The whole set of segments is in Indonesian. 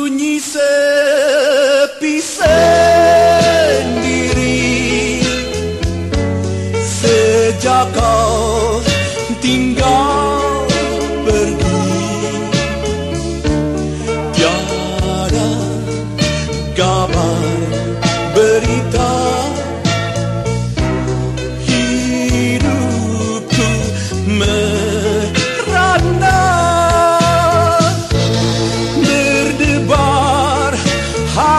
Sunyi sepi sendiri Sejak kau tinggal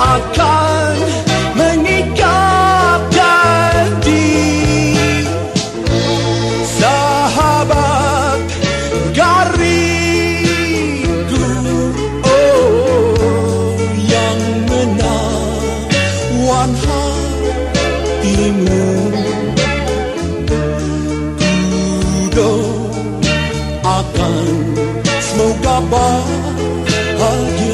akan menyingkap janji sahabat garingku oh yang menawan hatimu. Kudo akan semoga bahagia.